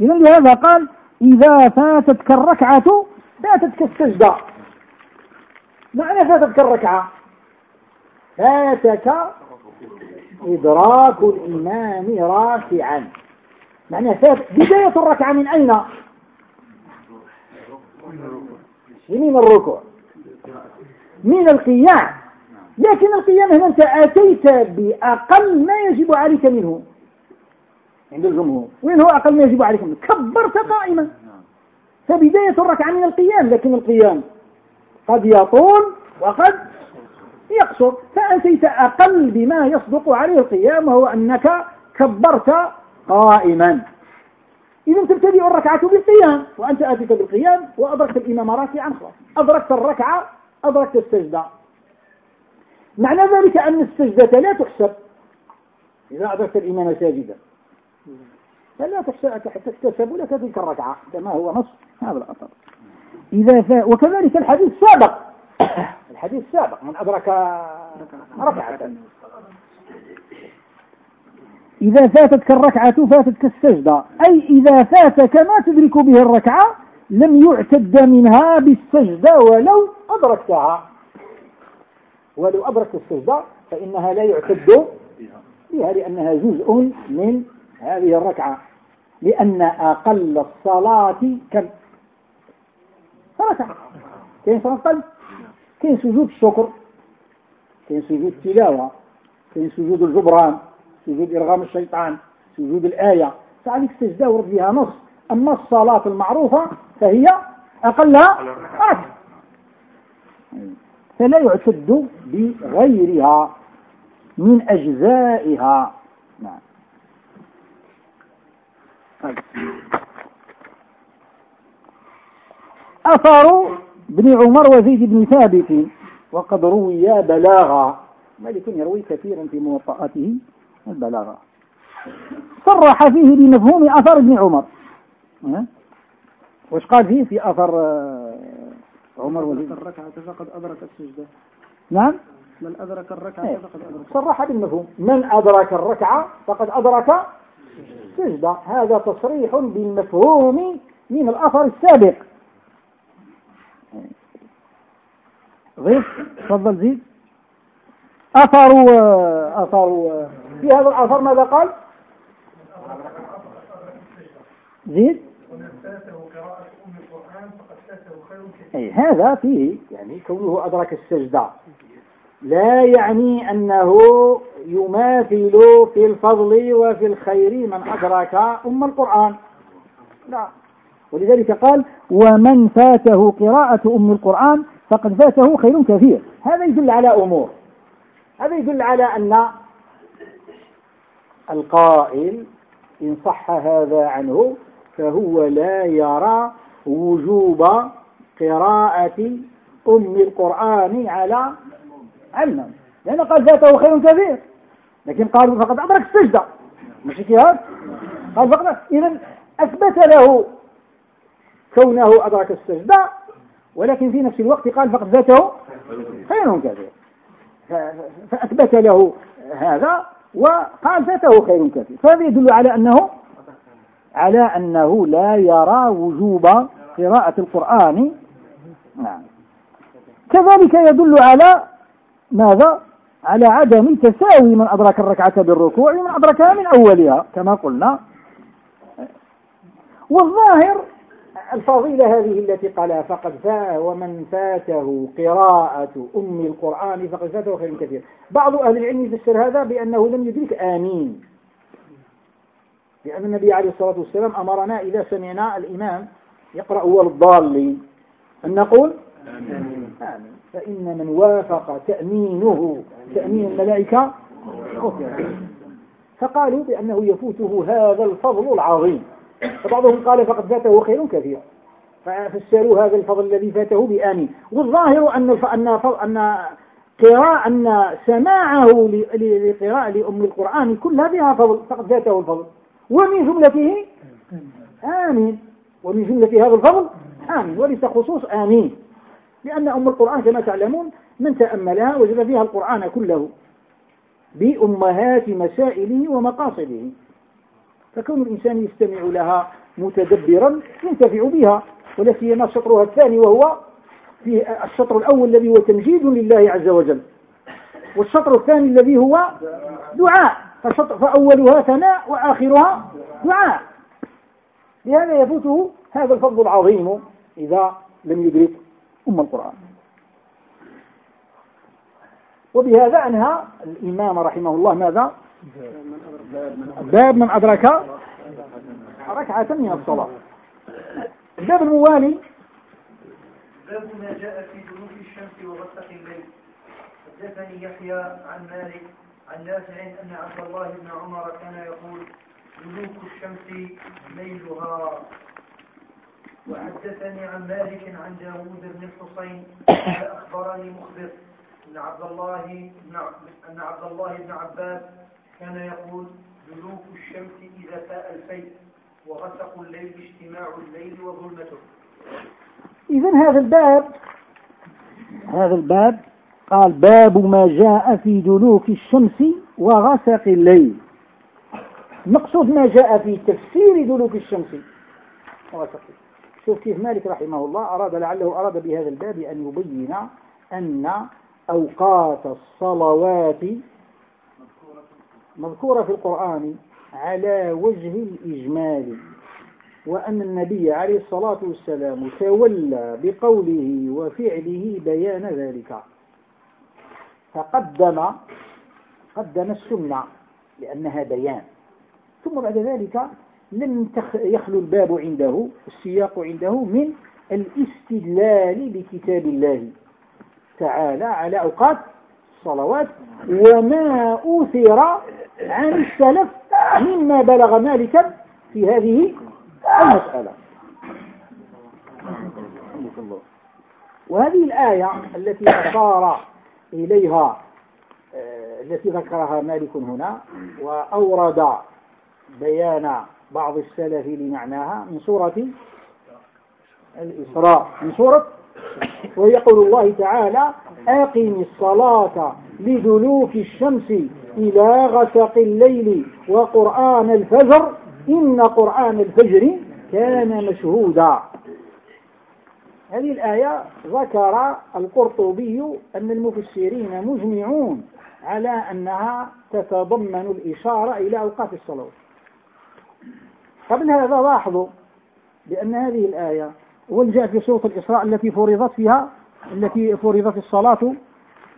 إذا لهذا قال إذا فاتتك الركعة فاتتك السجدة. معنى فاتتك الركعة؟ فاتك إدراك الإمام راكعا. معنى فات بداية الركعة من أين؟ من الركوع؟ من القيام. لكن القيام هنا أنت أتيت بأقل ما يجب عليك منه. عند الجمهور. وين هو أقل ما يجب عليك منه؟ كبرت قائما. فبداية الركعة من القيام. لكن القيام قد يطول وقد يقصر فأتيت أقل بما يصدق عليه القيام وهو أنك كبرت قائما. إذا تبتدئ الركعة بالقيام وأنت آتيت بالقيام وأدركت الإمام راكعا خلاص أدركت الركعة أدركت السجدة. معنى ذلك أن السجدة لا تحسب إذا أدركت الإمام ساجدا. فلا تحتسب لك تلك الركعة كما هو نص. هذا الأثر. إذا ف... وكذلك الحديث سابق. الحديث سابق من أدرك ركعة. إذا فاتتك الركعة فاتتك السجدة أي إذا فاتك ما تدرك به الركعة لم يعتد منها بالسجدة ولو أدركتها. ولو أدركت السجدة فإنها لا يعتد بها لأنها جزء من هذه الركعة. لأن أقل الصلاة كم؟ ركعة كاين صلاة كاين سجود الشكر كاين سجود التلاوة كاين سجود الجبران سجود إرغام الشيطان سجود الآية. فعليك السجدة ورد فيها نص. أما الصلاة المعروفة فهي أقلها ركعة فلا يعتد بغيرها من أجزائها. نعم. طيب. أثر ابن عمر وزيد بن ثابت وقد روي بلاغا. مالك يروي كثيرا في موطئاته البلاغة صرح فيه بمفهوم أثر ابن عمر. وش قال فيه في أثر آه، عمر وزيد؟ الركعة فقد أدرك السجدة. نعم. من أدرك الركعة إيه. فقد أدرك صرح بالمفهوم. من أدرك الركعة فقد أدرك السجدة. هذا تصريح بالمفهوم من الأثر السابق. غير؟ تفضل زيد. أثر أثر في هذا الأثر ماذا قال؟ زيد؟ أي هذا فيه يعني كونه أدرك السجدة. لا يعني أنه يماثل في الفضل وفي الخير من أدرك أم القرآن. لا. ولذلك قال ومن فاته قراءة أم القرآن فقد فاته خير كثير. هذا يدل على أمور. هذا يدل على أن القائل إن صح هذا عنه فهو لا يرى وجوب قراءة أم القرآن على علما. لأن قال فاته خير كثير. لكن قالوا فقد أدرك السجدة. مش كيف؟ قال فقط إذا أثبت له كونه أدرك السجدة ولكن في نفس الوقت قال فقد فاته خير كثير. فأثبت له هذا وقال فاته خير كثير. فهذا يدل على أنه على أنه لا يرى وجوب قراءة القرآن. نعم. كذلك يدل على ماذا؟ على عدم تساوي من أدرك الركعة بالركوع من أدركها من أولها كما قلنا. والظاهر الفضيلة هذه التي قالها فقد فاء ومن فاته قراءة أم القرآن فقد فاته خير كثير. بعض أهل العلم يفسر هذا بأنه لم يدرك آمين. لأن النبي عليه الصلاة والسلام أمرنا إذا سمعنا الإمام يقرأ هو الضالين أن نقول آمين. آمين. فإن من وافق تأمينه تأمين الملائكة فقالوا بأنه يفوته هذا الفضل العظيم. فبعضهم قال فقد فاته خير كثير. ففسروا هذا الفضل الذي فاته بآمين. والظاهر أن أن أن قراءة أن سماعه لقراءة لأم القرآن كلها بها فضل فقد فاته الفضل. ومن جملته؟ آمين. ومن جملة هذا الفضل؟ آمين. وليس خصوص آمين. لأن أم القرآن كما تعلمون من تأملها وجد فيها القرآن كله. بأمهات مسائله ومقاصده. فكون الإنسان يستمع لها متدبرا ينتفع بها ولا سيما شطرها الثاني وهو في الشطر الأول الذي هو تمجيد لله عز وجل. والشطر الثاني الذي هو دعاء فأولها ثناء وآخرها دعاء. لهذا يفوته هذا الفضل العظيم إذا لم يدرك أم القرآن. وبهذا أنهى الإمام رحمه الله ماذا؟ باب من أدرك ركعة من الصلاة. الباب الموالي. باب ما جاء في دلوك الشمس وغسق الليل. حدثني يحيى عن مالك عن نافع أن عبد الله بن عمر كان يقول دلوك الشمس ليلها. وحدثني عن مالك عن داوود بن الحصين أخبرني مخبر أن عبد الله بن عبد الله بن عباس كان يقول دلوك الشمس إذا فاء الفيء وغسق الليل اجتماع الليل وظلمته. إذا هذا الباب هذا الباب قال باب ما جاء في دلوك الشمس وغسق الليل. مقصود ما جاء في تفسير دلوك الشمس وغسق شوف كيف مالك رحمه الله أراد لعله أراد بهذا الباب أن يبين أن أوقات الصلوات مذكورة في القرآن على وجه الإجمال وأن النبي عليه الصلاة والسلام تولى بقوله وفعله بيان ذلك. فقدم قدم السنة لأنها بيان. ثم بعد ذلك لم يخلو الباب عنده السياق عنده من الاستدلال بكتاب الله تعالى على أوقات الصلوات وما أثر عن السلف مما بلغ مالكا في هذه المسألة. وهذه الآية التي أشار إليها آه، التي ذكرها مالك هنا وأورد بيان بعض السلف لمعناها من سورة الإسراء من سورة وهي قول الله تعالى أقم الصلاة لدلوك الشمس إلى غسق الليل وقرآن الفجر إن قرآن الفجر كان مشهودا. هذه الآية ذكر القرطبي أن المفسرين مجمعون على أنها تتضمن الإشارة إلى أوقات الصلاة. قبل هذا لاحظوا بأن هذه الآية والجاء في سورة الإسراء التي فرضت فيها التي فرضت الصلاة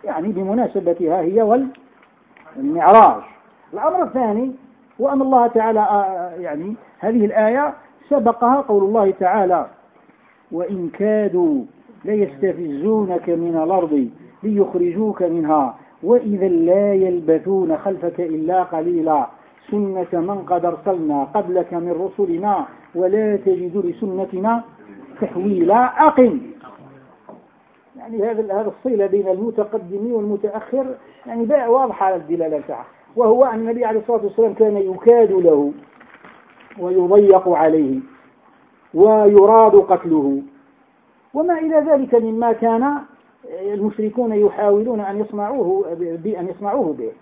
يعني بمناسبتها هي والمعراج. الأمر الثاني وأن الله تعالى آه، يعني هذه الآية سبقها قول الله تعالى وإن كادوا ليستفزونك من الأرض ليخرجوك منها وإذا لا يلبثون خلفك إلا قليلا. سنة من قد أرسلنا قبلك من رسلنا ولا تجد لسنتنا تحويلا أقم. يعني هذا هذا الصلة بين المتقدم والمتأخر يعني واضحة الدلالة بتاعها وهو أن النبي عليه الصلاة والسلام كان يكاد له ويضيق عليه ويراد قتله. وما إلى ذلك مما كان المشركون يحاولون أن يصنعوه بأن يصنعوه به.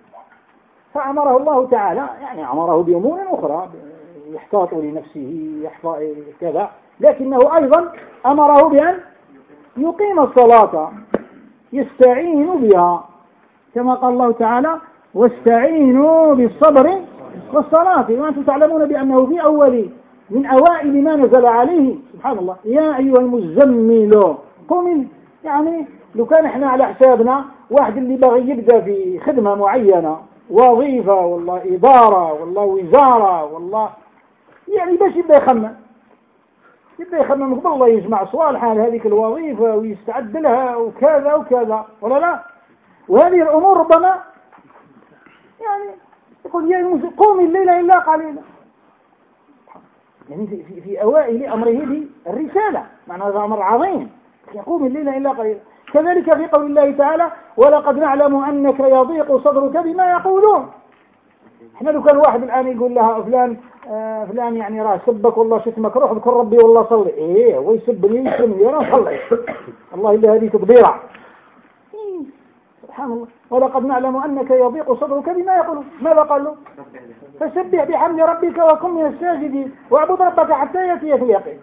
فأمره الله تعالى يعني أمره بأمور أخرى يحتاط لنفسه يحفظ كذا. لكنه أيضا أمره بأن يقيم الصلاة يستعين بها كما قال الله تعالى واستعينوا بالصبر والصلاة. وأنتم تعلمون بأنه في أول من أوائل ما نزل عليه سبحان الله يا أيها المزمل قم يعني لو كان إحنا على حسابنا واحد اللي باغي يبدأ في خدمة معينة وظيفة والله إدارة والله وزارة والله يعني باش يبدأ يخمم. يبدأ يخمم قبل الله يجمع على هذيك الوظيفة ويستعد لها وكذا وكذا. ولا لا؟ وهذه الأمور ربما يعني يقول يا قومي الليلة إلا قليلا. يعني في, في, في أوائل أمره بالرسالة معنى هذا أمر عظيم. يقوم الليل إلا قليلا. كذلك في قول الله تعالى ولقد نعلم أنك يضيق صدرك بما يقولون. إحنا لو كان واحد الآن يقول لها فلان آه فلان يعني راه سبك والله شتمك روح اذكر ربي والله صلي. إيه هو يسبني ويشتمني راه صلي. الله إلا هذه تقديرة. إيه سبحان الله. ولقد نعلم أنك يضيق صدرك بما يقولون ماذا قال له؟ فسبح بحمد ربك وكن من الساجدين واعبد ربك حتى يأتيك اليقين.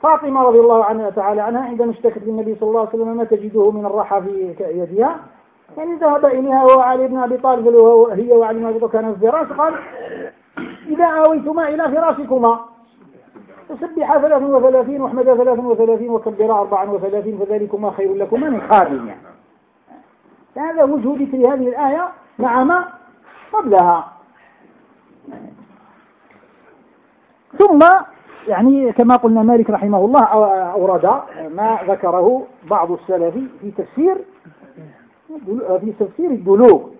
فاطمة رضي الله عنها تعالى عنها عندما اشتكت للنبي صلى الله عليه وسلم ما تجده من الراحة في يدها يعني ذهب إليها وعلي بن أبي طالب هي وعلي بن أبي طالب كان في فراش قال إذا آويتما إلى فراشكما. فسبح ثلاث وثلاثين واحمد ثلاث وثلاثين وكبرا أربعا وثلاثين فذلكما خير لكما من خادم يعني. هذا وجه ذكر هذه الآية مع ما قبلها. ثم يعني كما قلنا مالك رحمه الله أورد ما ذكره بعض السلف في تفسير في تفسير الدلوك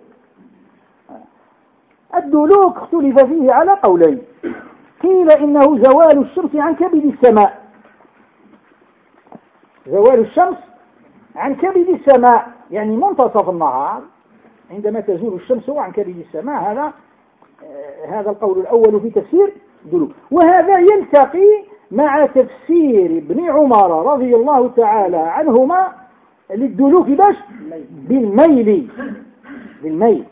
الدلوك اختلف فيه على قولين. قيل إنه زوال الشمس عن كبد السماء. زوال الشمس عن كبد السماء. يعني منتصف النهار عندما تزول الشمس عن كبد السماء. هذا هذا القول الأول في تفسير دلوك وهذا يلتقي مع تفسير ابن عمر رضي الله تعالى عنهما للدلوك باش بالميل. بالميل.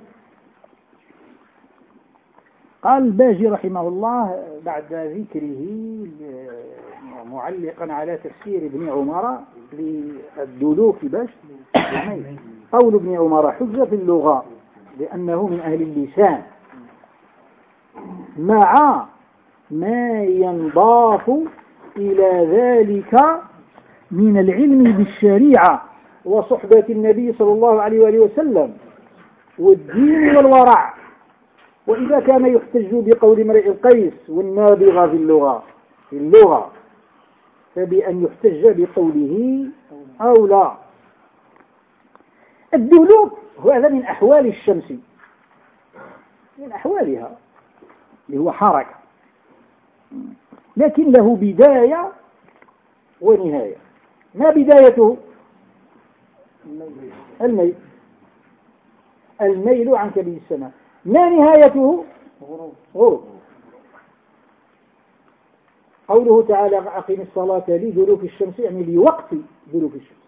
قال الباجي رحمه الله بعد ذكره معلقا على تفسير ابن عمر للدلوك باش بالميل. قول ابن عمر حجة في اللغة لأنه من أهل اللسان. مع ما ينضاف إلى ذلك من العلم بالشريعة. وصحبة النبي صلى الله عليه وآله وسلم والدين والورع. وإذا كان يحتج بقول امرئ القيس والنابغة في اللغة في اللغة فبأن يحتج بقوله أو لا. الدلوك هذا من أحوال الشمس. من أحوالها اللي هو حركة. لكن له بداية ونهاية. ما بدايته؟ الميل. الميل عن كبير السماء. ما نهايته؟ غروب. قوله تعالى أقيم الصلاة لدلوك الشمس يعني لوقت دلوك الشمس.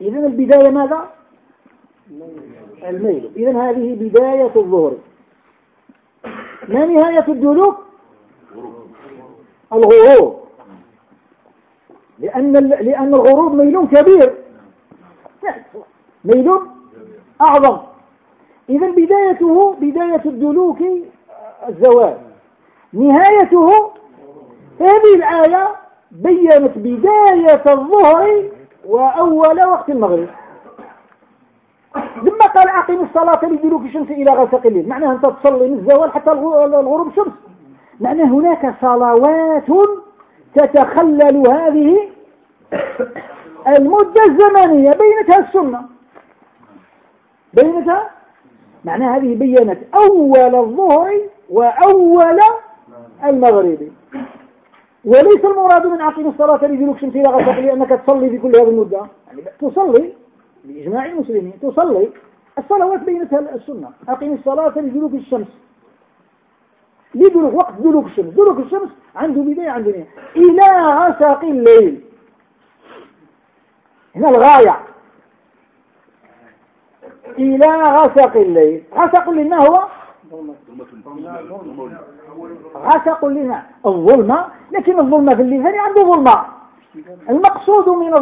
إذا البداية ماذا؟ الميل. إذا هذه بداية الظهر. ما نهاية الدلوك؟ الغروب. لأن لأن الغروب ميل كبير. ميل أعظم. إذا بدايته بداية الدلوك الزوال. نهايته هذه الآية بينت بداية الظهر وأول وقت المغرب. لما قال أقم الصلاة لدلوك الشمس إلى غسق الليل. معناها أنت تصلي من الزوال حتى الغروب الشمس. معنى هناك صلوات تتخلل هذه المدة الزمنية بينتها السنة. بينتها معنى هذه بينت أول الظهر وأول المغرب. وليس المراد من عقيم الصلاة لدلوك شمس إلى غسق لأنك تصلي في كل هذه المدة. يعني تصلي بإجماع المسلمين. تصلي. الصلوات بينتها السنة. أقيم الصلاة لدلوك الشمس. لدلوك وقت دلوك الشمس. دلوك الشمس عنده بداية عنده نهاية إلى غسق الليل. هنا الغاية. إلى غسق الليل. غسق الليل ما هو؟ غسق الليل. الظلمة. لكن الظلمة في الليل عنده ظلمة. المقصود من